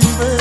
takkan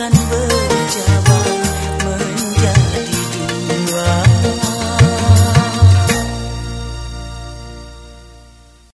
takkan ber